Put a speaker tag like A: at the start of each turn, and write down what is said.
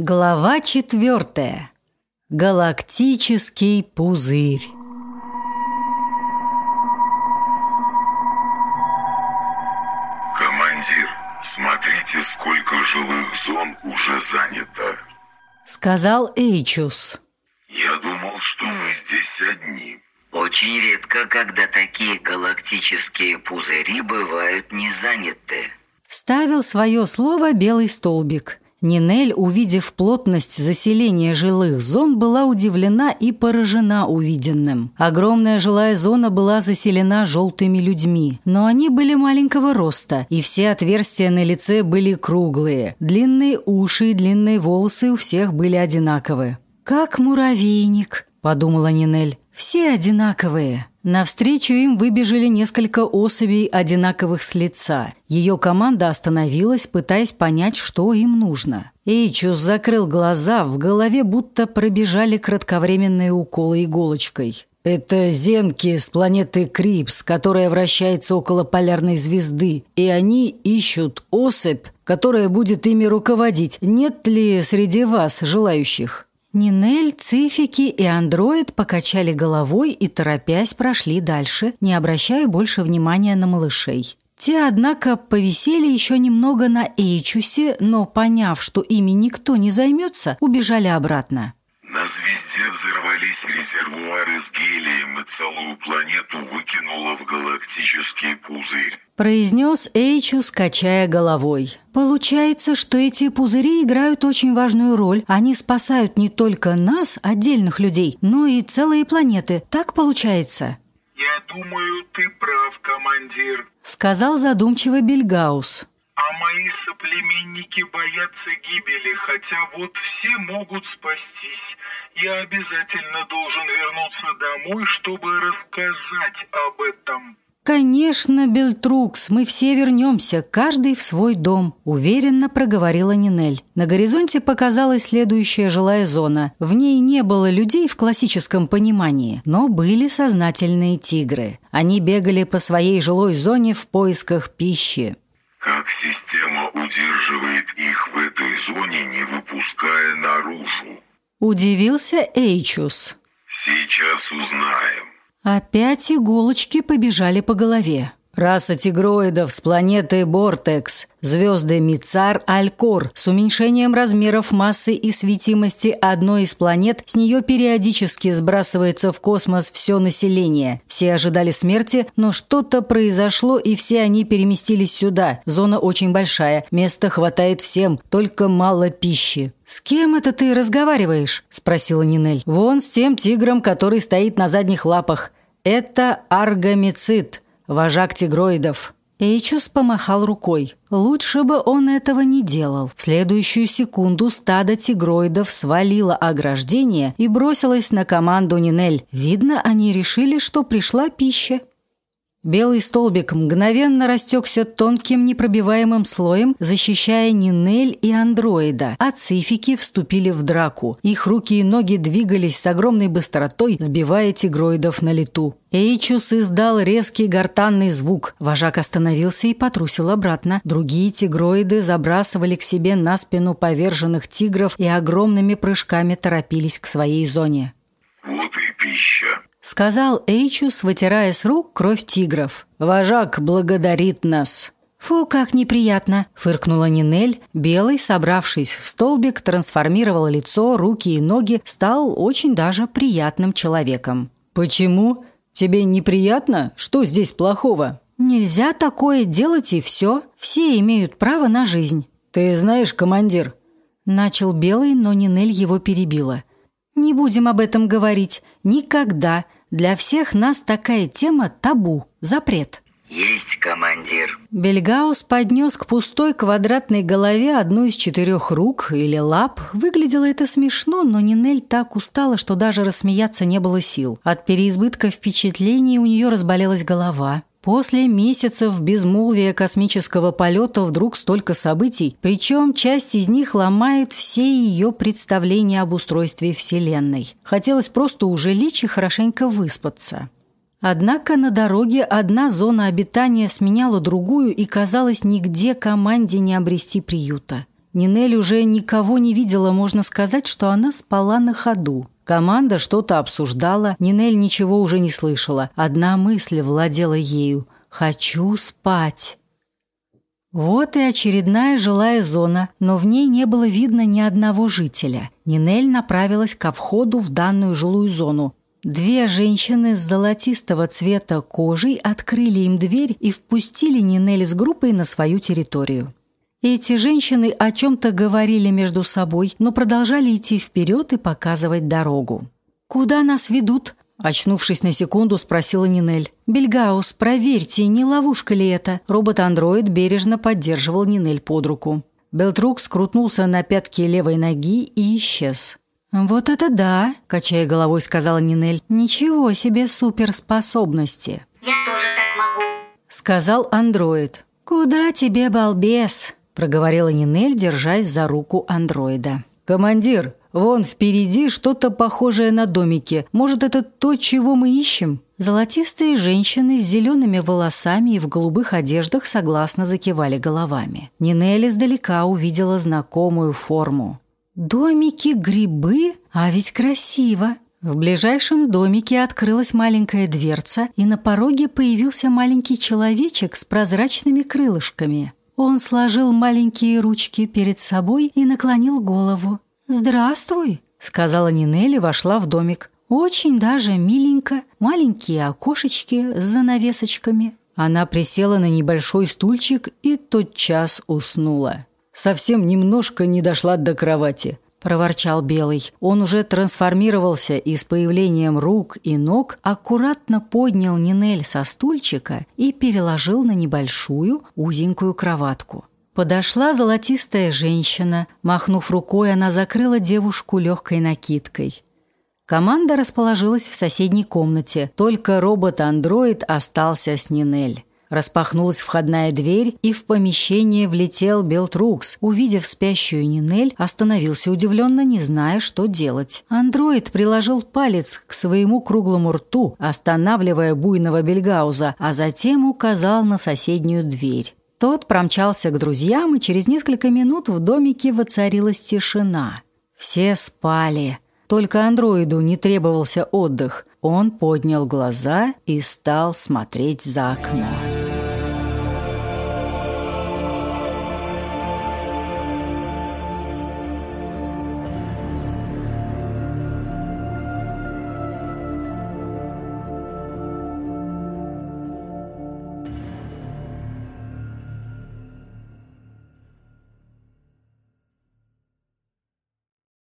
A: Глава четвертая. Галактический пузырь.
B: Командир, смотрите, сколько жилых зон уже занято.
A: Сказал Эйчус.
B: Я думал, что мы здесь одни.
C: Очень редко, когда такие галактические пузыри бывают не заняты.
A: Вставил свое слово белый столбик – Нинель, увидев плотность заселения жилых зон, была удивлена и поражена увиденным. Огромная жилая зона была заселена желтыми людьми, но они были маленького роста, и все отверстия на лице были круглые. Длинные уши и длинные волосы у всех были одинаковые. «Как муравейник», – подумала Нинель. «Все одинаковые». Навстречу им выбежали несколько особей, одинаковых с лица. Ее команда остановилась, пытаясь понять, что им нужно. Эйчус закрыл глаза, в голове будто пробежали кратковременные уколы иголочкой. «Это зенки с планеты Крипс, которая вращается около полярной звезды, и они ищут особь, которая будет ими руководить. Нет ли среди вас желающих?» Нинель, Цифики и Андроид покачали головой и, торопясь, прошли дальше, не обращая больше внимания на малышей. Те, однако, повисели еще немного на Эйчусе, но, поняв, что ими никто не займется, убежали обратно.
B: На звезде взорвались резервуары с гелием, и целую планету выкинуло в галактический пузырь.
A: Произнес Эйчус, качая головой. Получается, что эти пузыри играют очень важную роль. Они спасают не только нас, отдельных людей, но и целые планеты. Так получается?
D: «Я думаю, ты прав, командир», —
A: сказал задумчиво Бельгаус.
D: А мои соплеменники боятся гибели, хотя вот все могут спастись. Я обязательно должен вернуться домой, чтобы рассказать об этом.
A: «Конечно, Бельтрукс, мы все вернемся, каждый в свой дом», – уверенно проговорила Нинель. На горизонте показалась следующая жилая зона. В ней не было людей в классическом понимании, но были сознательные тигры. Они бегали по своей жилой зоне в поисках пищи.
B: Как система удерживает их в этой зоне, не выпуская наружу?
A: Удивился Эйчус.
B: Сейчас узнаем.
A: Опять иголочки побежали по голове. Раса тигроидов с планеты Бортекс, звезды Мицар Алькор с уменьшением размеров массы и светимости одной из планет, с нее периодически сбрасывается в космос все население. Все ожидали смерти, но что-то произошло, и все они переместились сюда. Зона очень большая, места хватает всем, только мало пищи. «С кем это ты разговариваешь?» – спросила Нинель. «Вон с тем тигром, который стоит на задних лапах. Это аргомицид» вожак тигроидов». Эйчус помахал рукой. Лучше бы он этого не делал. В следующую секунду стадо тигроидов свалило ограждение и бросилось на команду Нинель. Видно, они решили, что пришла пища. Белый столбик мгновенно растекся тонким непробиваемым слоем, защищая Нинель и андроида, а цифики вступили в драку. Их руки и ноги двигались с огромной быстротой, сбивая тигроидов на лету. Эйчус издал резкий гортанный звук. Вожак остановился и потрусил обратно. Другие тигроиды забрасывали к себе на спину поверженных тигров и огромными прыжками торопились к своей зоне.
B: «Вот и пища»,
A: сказал Эйчус, вытирая с рук кровь тигров. «Вожак благодарит нас». «Фу, как неприятно!» – фыркнула Нинель. Белый, собравшись в столбик, трансформировал лицо, руки и ноги, стал очень даже приятным человеком. «Почему? Тебе неприятно? Что здесь плохого?» «Нельзя такое делать и все. Все имеют право на жизнь». «Ты знаешь, командир...» Начал Белый, но Нинель его перебила. «Не будем об этом говорить. Никогда. Для всех нас такая тема табу, запрет.
C: Есть, командир.
A: Бельгаус поднес к пустой квадратной голове одну из четырех рук или лап. Выглядело это смешно, но Нинель так устала, что даже рассмеяться не было сил. От переизбытка впечатлений у нее разболелась голова. После месяцев безмолвия космического полета вдруг столько событий, причем часть из них ломает все ее представления об устройстве Вселенной. Хотелось просто уже лечь и хорошенько выспаться. Однако на дороге одна зона обитания сменяла другую, и казалось, нигде команде не обрести приюта. Нинель уже никого не видела, можно сказать, что она спала на ходу. Команда что-то обсуждала, Нинель ничего уже не слышала. Одна мысль владела ею – «хочу спать». Вот и очередная жилая зона, но в ней не было видно ни одного жителя. Нинель направилась ко входу в данную жилую зону. Две женщины с золотистого цвета кожей открыли им дверь и впустили Нинель с группой на свою территорию. Эти женщины о чем-то говорили между собой, но продолжали идти вперед и показывать дорогу. «Куда нас ведут?» Очнувшись на секунду, спросила Нинель. «Бельгаус, проверьте, не ловушка ли это?» Робот-андроид бережно поддерживал Нинель под руку. Белтрук скрутнулся на пятки левой ноги и исчез. «Вот это да!» – качая головой, сказала Нинель. «Ничего себе суперспособности!»
E: «Я тоже так могу!»
A: – сказал андроид. «Куда тебе, балбес?» – проговорила Нинель, держась за руку андроида. «Командир, Вон впереди что-то похожее на домики. Может, это то, чего мы ищем?» Золотистые женщины с зелеными волосами и в голубых одеждах согласно закивали головами. Нинель издалека увидела знакомую форму. «Домики-грибы? А ведь красиво!» В ближайшем домике открылась маленькая дверца, и на пороге появился маленький человечек с прозрачными крылышками. Он сложил маленькие ручки перед собой и наклонил голову. «Здравствуй», — сказала Нинель и вошла в домик. «Очень даже миленько, маленькие окошечки с занавесочками». Она присела на небольшой стульчик и тотчас уснула. «Совсем немножко не дошла до кровати», – проворчал Белый. Он уже трансформировался и с появлением рук и ног аккуратно поднял Нинель со стульчика и переложил на небольшую узенькую кроватку. Подошла золотистая женщина. Махнув рукой, она закрыла девушку легкой накидкой. Команда расположилась в соседней комнате. Только робот-андроид остался с Нинель. Распахнулась входная дверь, и в помещение влетел Белтрукс. Увидев спящую Нинель, остановился удивленно, не зная, что делать. Андроид приложил палец к своему круглому рту, останавливая буйного Бельгауза, а затем указал на соседнюю дверь. Тот промчался к друзьям, и через несколько минут в домике воцарилась тишина. Все спали. Только андроиду не требовался отдых. Он поднял глаза и стал смотреть за окно.